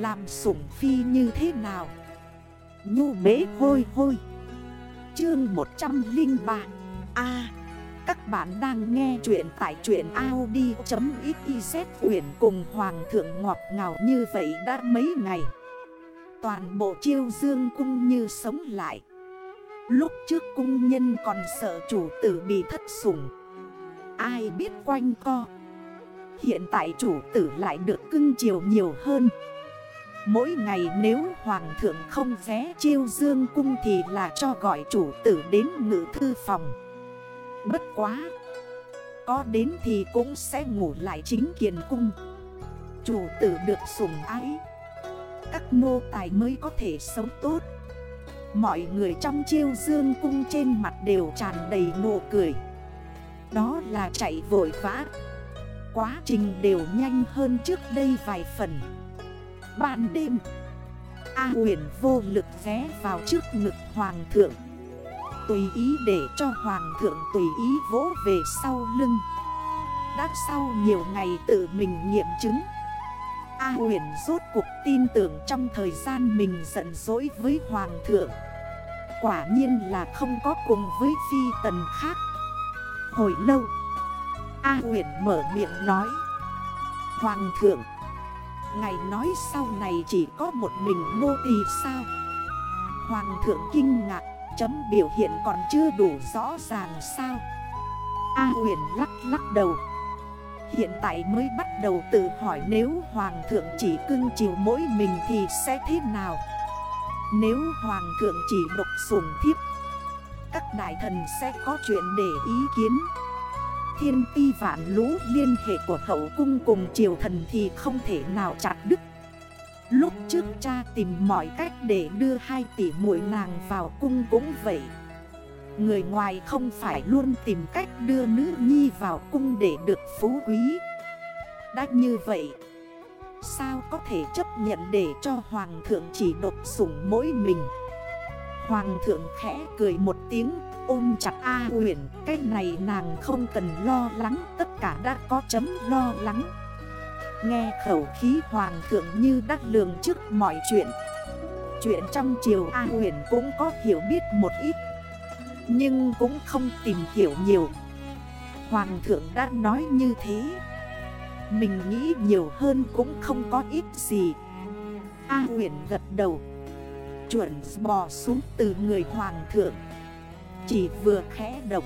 Làm sủng phi như thế nào? Nhu bế hôi hôi. Chương 103 A, Các bạn đang nghe chuyện tại chuyện Audi.xyz Uyển cùng Hoàng thượng ngọt ngào như vậy đã mấy ngày. Toàn bộ chiêu dương cung như sống lại. Lúc trước cung nhân còn sợ chủ tử bị thất sủng. Ai biết quanh co? Hiện tại chủ tử lại được cưng chiều nhiều hơn. Mỗi ngày nếu hoàng thượng không vé chiêu dương cung thì là cho gọi chủ tử đến ngự thư phòng. Bất quá, Có đến thì cũng sẽ ngủ lại chính kiền cung. Chủ tử được sủng ái. Các nô tài mới có thể sống tốt. Mọi người trong chiêu dương cung trên mặt đều tràn đầy nụ cười. Đó là chạy vội vã. Quá trình đều nhanh hơn trước đây vài phần. Ban đêm. A huyền vô lực ghé vào trước ngực hoàng thượng. Tùy ý để cho hoàng thượng tùy ý vỗ về sau lưng. Đã sau nhiều ngày tự mình nghiệm chứng. A huyền rốt cuộc tin tưởng trong thời gian mình giận dỗi với hoàng thượng. Quả nhiên là không có cùng với phi tần khác. Hồi lâu, A huyền mở miệng nói, Hoàng thượng Ngày nói sau này chỉ có một mình mô tì sao? Hoàng thượng kinh ngạc, Chấm biểu hiện còn chưa đủ rõ ràng sao? A huyền lắc lắc đầu. Hiện tại mới bắt đầu tự hỏi nếu Hoàng thượng chỉ cưng chiều mỗi mình thì sẽ thế nào? Nếu Hoàng thượng chỉ độc sủng thiếp, Các đại thần sẽ có chuyện để ý kiến thiên ti vạn lũ liên hệ của hậu cung cùng triều thần thì không thể nào chặt đứt. Lúc trước cha tìm mọi cách để đưa hai tỷ muội nàng vào cung cũng vậy. Người ngoài không phải luôn tìm cách đưa nữ nhi vào cung để được phú quý. Đã như vậy, Sao có thể chấp nhận để cho hoàng thượng chỉ độc sủng mỗi mình? Hoàng thượng khẽ cười một tiếng, ôm chặt A huyền Cái này nàng không cần lo lắng, Tất cả đã có chấm lo lắng. Nghe khẩu khí hoàng thượng như đắc lường trước mọi chuyện. Chuyện trong chiều A huyền cũng có hiểu biết một ít, Nhưng cũng không tìm hiểu nhiều. Hoàng thượng đã nói như thế. Mình nghĩ nhiều hơn cũng không có ít gì. A huyền gật đầu. Chuẩn bò xuống từ người hoàng thượng. Chỉ vừa khẽ động,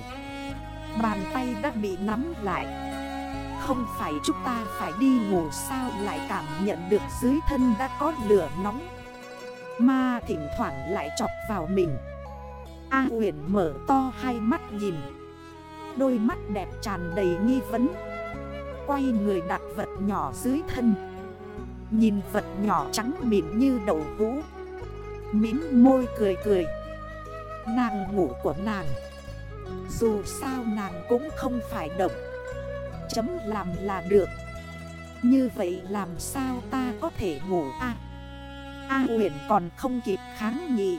Bàn tay đã bị nắm lại. Không phải chúng ta phải đi ngủ sao lại cảm nhận được dưới thân đã có lửa nóng. Mà thỉnh thoảng lại chọc vào mình. A huyền mở to hai mắt nhìn. Đôi mắt đẹp tràn đầy nghi vấn. Quay người đặt vật nhỏ dưới thân. Nhìn vật nhỏ trắng mịn như đậu hũ. Mím môi cười cười. Nàng ngủ của nàng, Dù sao nàng cũng không phải động Chấm làm là được. Như vậy làm sao ta có thể ngủ a? A huyền còn không kịp kháng nghị.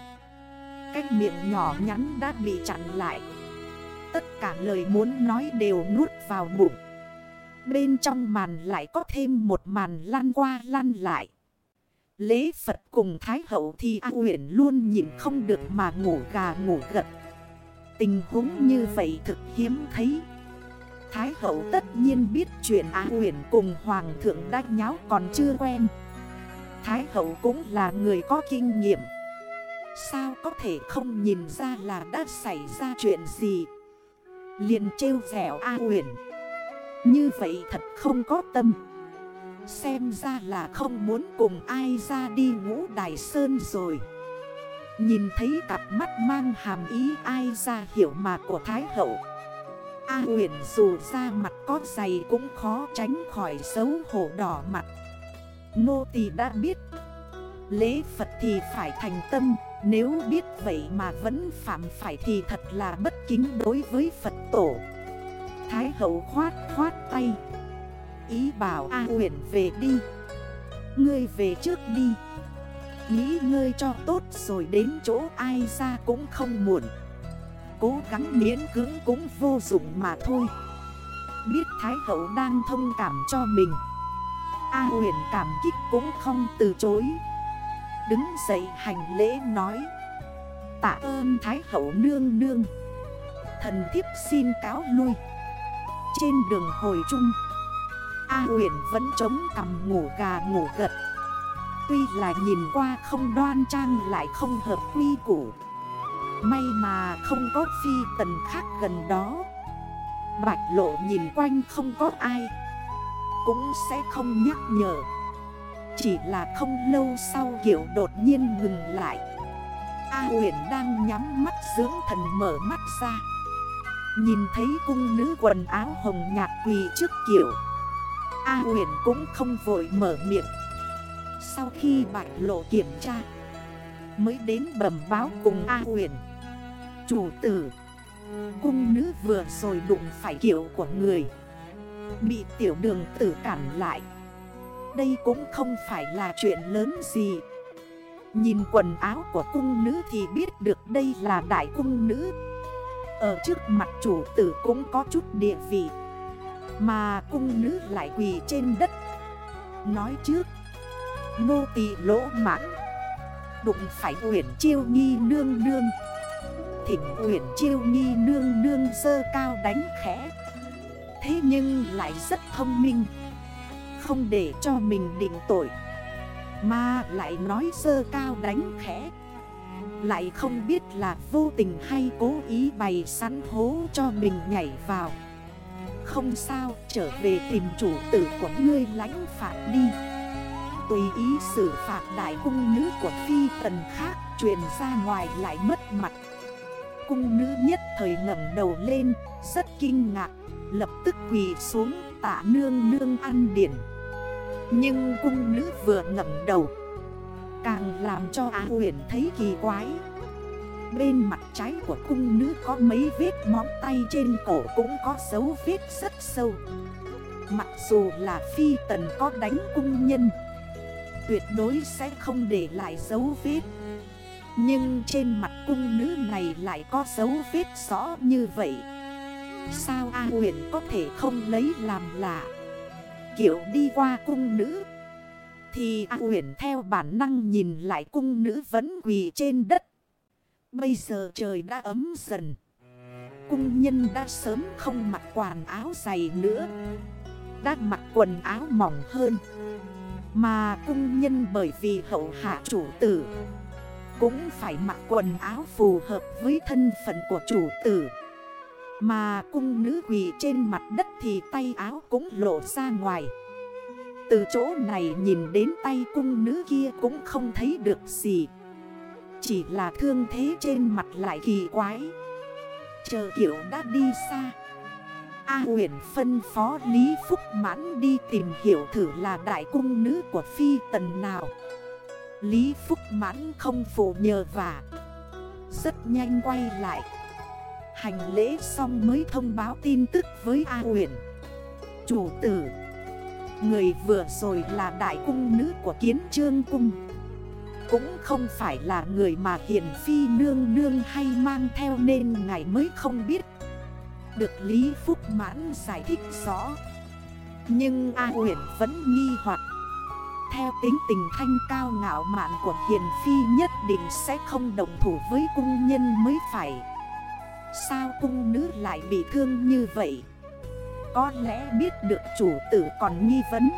Cái miệng nhỏ nhắn đã bị chặn lại. Tất cả lời muốn nói đều nuốt vào bụng. Bên trong màn lại có thêm một màn lăn qua lăn lại. Lễ Phật cùng Thái Hậu thì A Uyển luôn nhìn không được mà ngủ gà ngủ gật. Tình huống như vậy thực hiếm thấy. Thái Hậu tất nhiên biết chuyện A Uyển cùng Hoàng thượng đã nháo còn chưa quen. Thái Hậu cũng là người có kinh nghiệm. Sao có thể không nhìn ra là đã xảy ra chuyện gì? Liền trêu dẻo A Uyển. Như vậy thật không có tâm. Xem ra là không muốn cùng ai ra đi ngũ đài sơn rồi. Nhìn thấy cặp mắt mang hàm ý ai ra hiểu mà của Thái Hậu. A huyền dù ra mặt có dày cũng khó tránh khỏi xấu hổ đỏ mặt. Nô tỳ đã biết. Lễ Phật thì phải thành tâm. Nếu biết vậy mà vẫn phạm phải thì thật là bất kính đối với Phật tổ. Thái hậu khoát khoát tay. Ý bảo A huyền về đi. Ngươi về trước đi. Nghĩ ngươi cho tốt rồi đến chỗ ai ra cũng không muộn. Cố gắng miễn cưỡng cũng vô dụng mà thôi. Biết Thái Hậu đang thông cảm cho mình. A huyền cảm kích cũng không từ chối. Đứng dậy hành lễ nói. Tạ ơn Thái hậu nương nương. Thần thiếp xin cáo lui. Trên đường hồi trung A huyền vẫn chống cầm ngủ gà ngủ gật. Tuy là nhìn qua không đoan trang lại không hợp quy củ. May mà không có phi tần khác gần đó. Bạch lộ nhìn quanh không có ai. Cũng sẽ không nhắc nhở. Chỉ là không lâu sau kiểu đột nhiên ngừng lại. A huyền đang nhắm mắt dưỡng thần mở mắt ra. Nhìn thấy cung nữ quần áo hồng nhạt quỳ trước kiểu. A huyền cũng không vội mở miệng. Sau khi bạch lộ kiểm tra, Mới đến bẩm báo cùng A huyền. Chủ tử, Cung nữ vừa rồi đụng phải kiểu của người. Bị tiểu đường tử cản lại. Đây cũng không phải là chuyện lớn gì. Nhìn quần áo của cung nữ thì biết được đây là đại cung nữ. Ở trước mặt chủ tử cũng có chút địa vị. Mà cung nữ lại quỳ trên đất. Nói trước, Nô tỳ lỗ mãn Đụng phải uyển chiêu nghi nương nương. Thỉnh uyển chiêu nghi nương nương sơ cao đánh khẽ. Thế nhưng lại rất thông minh. Không để cho mình định tội, Mà lại nói sơ cao đánh khẽ. Lại không biết là vô tình hay cố ý bày sẵn hố cho mình nhảy vào. Không sao, trở về tìm chủ tử của ngươi lãnh phạt đi. Tùy ý xử phạt đại cung nữ của phi tần khác, Truyền ra ngoài lại mất mặt. Cung nữ nhất thời ngẩng đầu lên, Rất kinh ngạc, Lập tức quỳ xuống tạ nương nương ăn điển. Nhưng cung nữ vừa ngẩng đầu, Càng làm cho Á huyền thấy kỳ quái. Bên mặt trái của cung nữ có mấy vết móng tay trên cổ cũng có dấu vết rất sâu. Mặc dù là phi tần có đánh cung nhân, Tuyệt đối sẽ không để lại dấu vết. Nhưng trên mặt cung nữ này lại có dấu vết rõ như vậy. Sao A huyền có thể không lấy làm lạ? Kiểu đi qua cung nữ, Thì A huyền theo bản năng nhìn lại cung nữ vẫn quỳ trên đất. Bây giờ trời đã ấm dần. Cung nhân đã sớm không mặc quần áo dày nữa. Đã mặc quần áo mỏng hơn. Mà cung nhân bởi vì hậu hạ chủ tử, cũng phải mặc quần áo phù hợp với thân phận của chủ tử. Mà cung nữ quỳ trên mặt đất thì tay áo cũng lộ ra ngoài. Từ chỗ này nhìn đến tay cung nữ kia cũng không thấy được gì. Chỉ là thương thế trên mặt lại kỳ quái. Chờ kiểu đã đi xa. A huyền phân phó Lý Phúc Mãn đi tìm hiểu thử là đại cung nữ của phi tần nào. Lý Phúc mãn không phụ nhờ vả Rất nhanh quay lại. Hành lễ xong mới thông báo tin tức với A huyền. Chủ tử, Người vừa rồi là đại cung nữ của kiến trương cung. Cũng không phải là người mà hiền phi nương nương hay mang theo nên ngài mới không biết. Được Lý Phúc mãn giải thích rõ. Nhưng A huyền vẫn nghi hoặc. Theo tính tình thanh cao ngạo mạn của Hiền Phi nhất định sẽ không đồng thủ với cung nhân mới phải. Sao cung nữ lại bị thương như vậy? Có lẽ biết được chủ tử còn nghi vấn.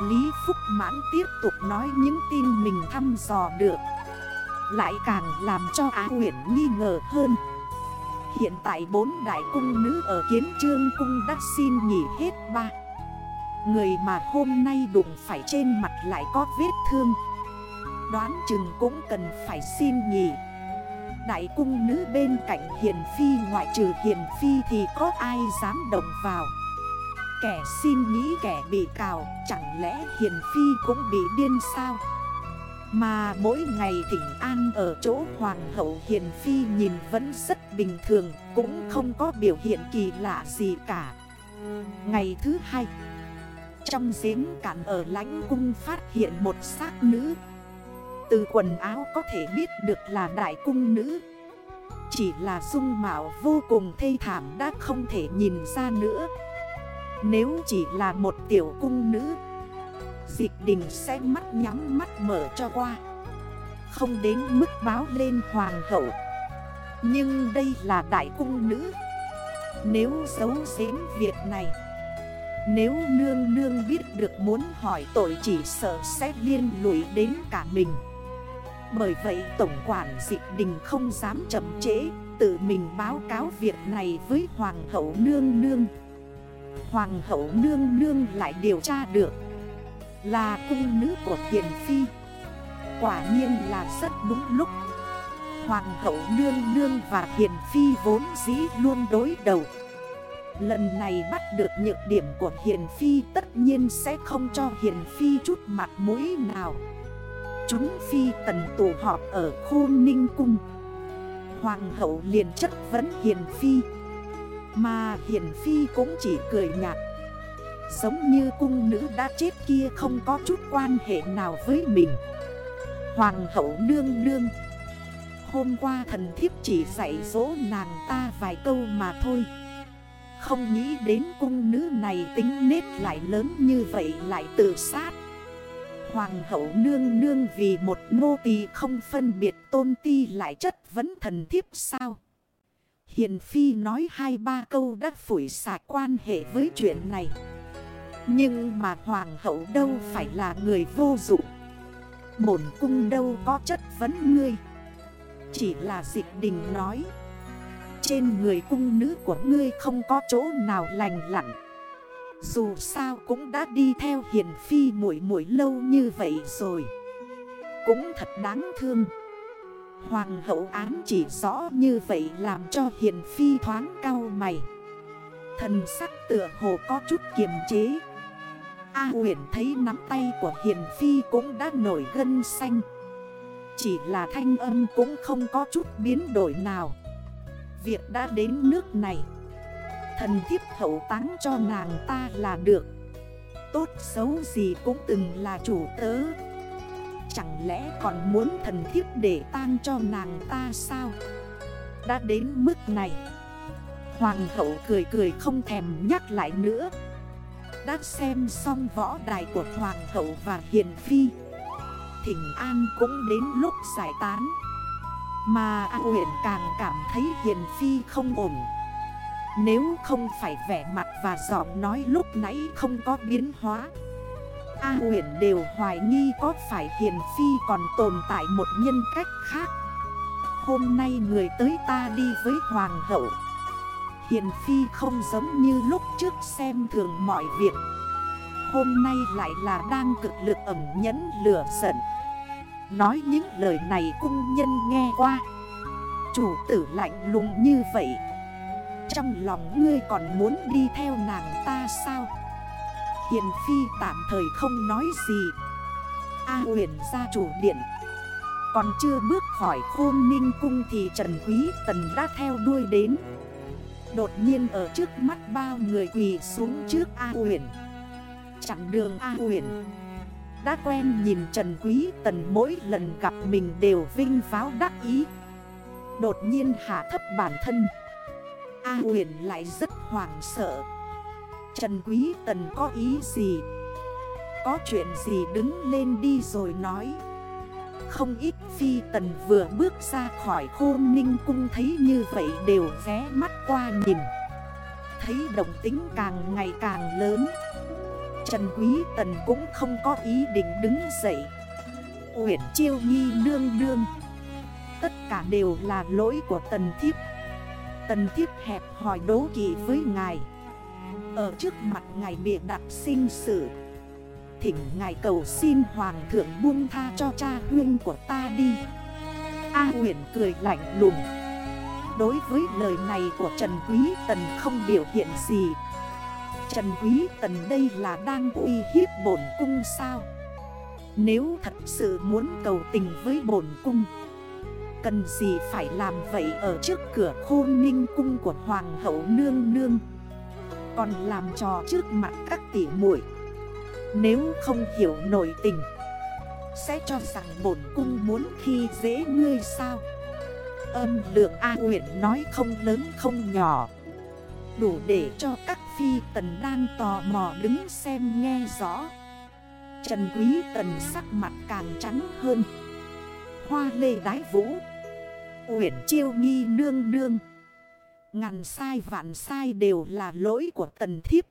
Lý Phúc Mãn tiếp tục nói những tin mình thăm dò được. Lại càng làm cho Á Nguyễn nghi ngờ hơn. Hiện tại bốn đại cung nữ ở kiến trương cung đã xin nghỉ hết ba. Người mà hôm nay đụng phải trên mặt lại có vết thương. Đoán chừng cũng cần phải xin nghỉ. Đại cung nữ bên cạnh Hiền Phi ngoại trừ Hiền Phi thì có ai dám động vào? Kẻ xin nghĩ kẻ bị cào, Chẳng lẽ Hiền Phi cũng bị điên sao? Mà mỗi ngày thỉnh an ở chỗ Hoàng hậu Hiền Phi nhìn vẫn rất bình thường, Cũng không có biểu hiện kỳ lạ gì cả. Ngày thứ hai, trong giếng cạn ở lãnh cung phát hiện một xác nữ. Từ quần áo có thể biết được là đại cung nữ. Chỉ là dung mạo vô cùng thê thảm đã không thể nhìn ra nữa. Nếu chỉ là một tiểu cung nữ, Dịch đình sẽ mắt nhắm mắt mở cho qua. Không đến mức báo lên hoàng hậu. Nhưng đây là đại cung nữ. Nếu giấu giếm việc này, Nếu nương nương biết được muốn hỏi tội chỉ sợ sẽ liên lụy đến cả mình. Bởi vậy tổng quản dịch đình không dám chậm trễ, Tự mình báo cáo việc này với hoàng hậu nương nương. Hoàng hậu nương nương lại điều tra được Là cung nữ của Hiền Phi. Quả nhiên là rất đúng lúc. Hoàng hậu nương nương và Hiền Phi vốn dĩ luôn đối đầu. Lần này bắt được nhược điểm của Hiền Phi tất nhiên sẽ không cho Hiền Phi chút mặt mũi nào. Chúng Phi tần tụ họp ở khu Ninh Cung. Hoàng hậu liền chất vấn Hiền Phi. Mà hiển Phi cũng chỉ cười nhạt. Giống như cung nữ đã chết kia không có chút quan hệ nào với mình. Hoàng hậu nương nương. Hôm qua thần thiếp chỉ dạy dỗ nàng ta vài câu mà thôi. Không nghĩ đến cung nữ này tính nết lại lớn như vậy lại tự sát. Hoàng hậu nương nương vì một nô tỳ không phân biệt tôn ti lại chất vấn thần thiếp sao? Hiền Phi nói hai ba câu đã phủi sạch quan hệ với chuyện này. Nhưng mà hoàng hậu đâu phải là người vô dụng. Bổn cung đâu có chất vấn ngươi. Chỉ là dịch đình nói. Trên người cung nữ của ngươi không có chỗ nào lành lặn. Dù sao cũng đã đi theo hiền phi muội muội lâu như vậy rồi. Cũng thật đáng thương. Hoàng hậu án chỉ rõ như vậy làm cho hiền phi thoáng cao mày. Thần sắc tựa hồ có chút kiềm chế. A huyền thấy nắm tay của hiền phi cũng đã nổi gân xanh. Chỉ là thanh âm cũng không có chút biến đổi nào. Việc đã đến nước này, Thần thiếp hậu táng cho nàng ta là được. Tốt xấu gì cũng từng là chủ tớ. Chẳng lẽ còn muốn thần thiếp để tang cho nàng ta sao? Đã đến mức này, Hoàng hậu cười cười không thèm nhắc lại nữa. Đã xem xong võ đài của Hoàng hậu và Hiền Phi, Thỉnh An cũng đến lúc giải tán. Mà A huyện càng cảm thấy Hiền Phi không ổn. Nếu không phải vẻ mặt và giọng nói lúc nãy không có biến hóa A Uyển đều hoài nghi có phải Hiền Phi còn tồn tại một nhân cách khác. Hôm nay người tới ta đi với Hoàng hậu. Hiền Phi không giống như lúc trước xem thường mọi việc. Hôm nay lại là đang cực lực ẩm nhẫn lửa giận. Nói những lời này cung nhân nghe qua. Chủ tử lạnh lùng như vậy. Trong lòng ngươi còn muốn đi theo nàng ta sao? Hiền Phi tạm thời không nói gì. A huyền ra chủ điện. Còn chưa bước khỏi khôn ninh cung thì Trần Quý Tần đã theo đuôi đến. Đột nhiên ở trước mắt bao người quỳ xuống trước A huyền. Chặn đường A huyền. Đã quen nhìn Trần Quý Tần mỗi lần gặp mình đều vinh pháo đắc ý. Đột nhiên hạ thấp bản thân. A huyền lại rất hoảng sợ. Trần Quý Tần có ý gì? Có chuyện gì đứng lên đi rồi nói. Không ít phi tần vừa bước ra khỏi khôn ninh cung thấy như vậy đều ghé mắt qua nhìn. Thấy đồng tính càng ngày càng lớn. Trần Quý Tần cũng không có ý định đứng dậy. Uyển chiêu nghi nương nương. Tất cả đều là lỗi của Tần Thiếp. Tần Thiếp hẹp hỏi đố kỵ với ngài ở trước mặt ngài bịa đặt sinh sự. Thỉnh ngài cầu xin hoàng thượng buông tha cho cha huyên của ta đi. A huyền cười lạnh lùng. Đối với lời này của Trần Quý Tần không biểu hiện gì. Trần Quý Tần đây là đang uy hiếp bổn cung sao? Nếu thật sự muốn cầu tình với bổn cung, Cần gì phải làm vậy ở trước cửa khôn ninh cung của Hoàng hậu nương nương? Còn làm trò trước mặt các tỷ muội. Nếu không hiểu nổi tình, Sẽ cho rằng bổn cung muốn khi dễ ngươi sao? Âm lượng A huyện nói không lớn không nhỏ. Đủ để cho các phi tần đang tò mò đứng xem nghe rõ. Trần Quý Tần sắc mặt càng trắng hơn. Hoa lê đái vũ. Uyển chiêu nghi nương nương. Ngàn sai vạn sai đều là lỗi của tần thiếp.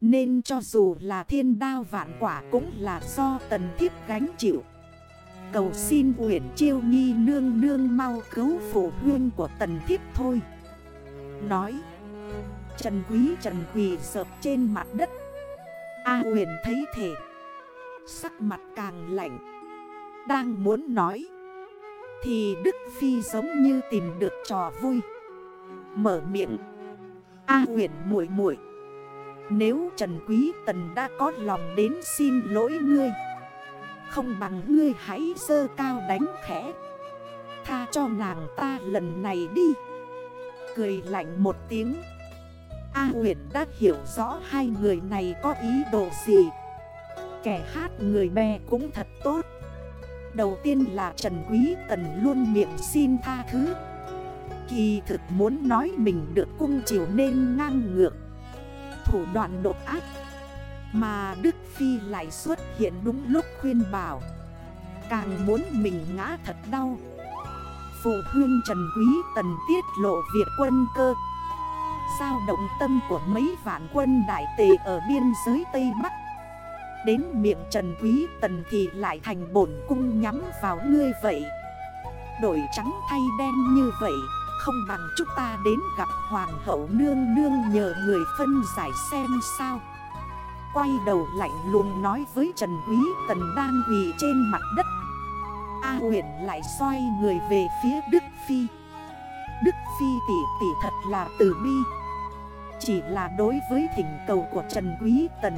Nên cho dù là thiên đao vạn quả cũng là do tần thiếp gánh chịu. Cầu xin Uyển chiêu nghi nương nương mau cứu phụ huyên của tần thiếp thôi. Nói, Trần quý, trần quỳ sợp trên mặt đất. A huyền thấy thể Sắc mặt càng lạnh, Đang muốn nói, Thì Đức Phi giống như tìm được trò vui. Mở miệng. A huyền muội muội, Nếu Trần Quý Tần đã có lòng đến xin lỗi ngươi, Không bằng ngươi hãy sơ cao đánh khẽ. Tha cho nàng ta lần này đi. Cười lạnh một tiếng. A huyền đã hiểu rõ hai người này có ý đồ gì. Kẻ hát người bè cũng thật tốt. Đầu tiên là Trần Quý Tần luôn miệng xin tha thứ. Kỳ thực muốn nói mình được cung chiều nên ngang ngược. Thủ đoạn độc ác Mà Đức Phi lại xuất hiện đúng lúc khuyên bảo. Càng muốn mình ngã thật đau. Phụ huynh Trần Quý Tần tiết lộ việc quân cơ. Sao động tâm của mấy vạn quân đại tề ở biên giới Tây Bắc. Đến miệng Trần Quý Tần thì lại thành bổn cung nhắm vào ngươi vậy. Đổi trắng thay đen như vậy. Không bằng chúng ta đến gặp Hoàng hậu nương nương nhờ người phân giải xem sao. Quay đầu lạnh lùng nói với Trần Quý Tần đang quỳ trên mặt đất. A huyện lại xoay người về phía Đức Phi. Đức Phi tỷ tỷ thật là tử bi. Chỉ là đối với thỉnh cầu của Trần Quý Tần,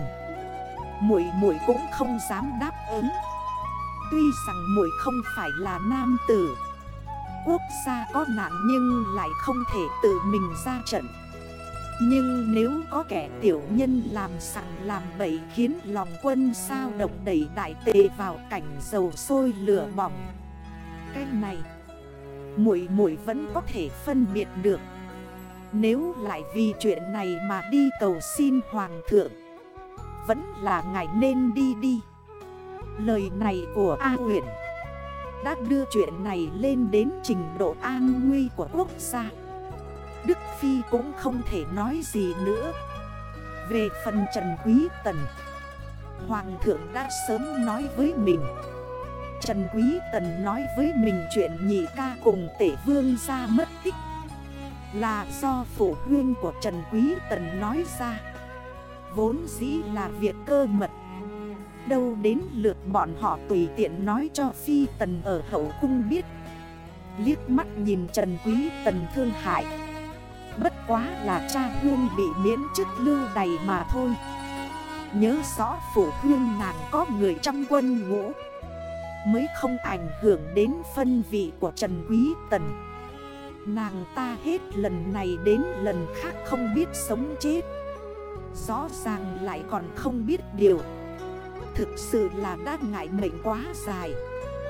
Muội muội cũng không dám đáp ứng. Tuy rằng muội không phải là nam tử Quốc gia có nạn nhưng lại không thể tự mình ra trận. Nhưng nếu có kẻ tiểu nhân làm sẵn làm bậy khiến lòng quân sao động đẩy đại tề vào cảnh dầu sôi lửa bỏng. Cái này, muội muội vẫn có thể phân biệt được. Nếu lại vì chuyện này mà đi cầu xin hoàng thượng, Vẫn là ngài nên đi đi. Lời này của A huyện đã đưa chuyện này lên đến trình độ an nguy của quốc gia. Đức Phi cũng không thể nói gì nữa. Về phần Trần Quý Tần, Hoàng thượng đã sớm nói với mình. Trần Quý Tần nói với mình chuyện nhị ca cùng tể vương ra mất tích Là do phụ huynh của Trần Quý Tần nói ra. Vốn dĩ là việc cơ mật Đâu đến lượt bọn họ tùy tiện nói cho Phi Tần ở hậu cung biết. Liếc mắt nhìn Trần Quý Tần thương hại. Bất quá là cha Hương bị miễn chức lưu đầy mà thôi. Nhớ rõ phủ hương nàng có người trong quân ngũ. Mới không ảnh hưởng đến phân vị của Trần Quý Tần. Nàng ta hết lần này đến lần khác không biết sống chết. Rõ ràng lại còn không biết điều. Thực sự là đã ngại mệnh quá dài.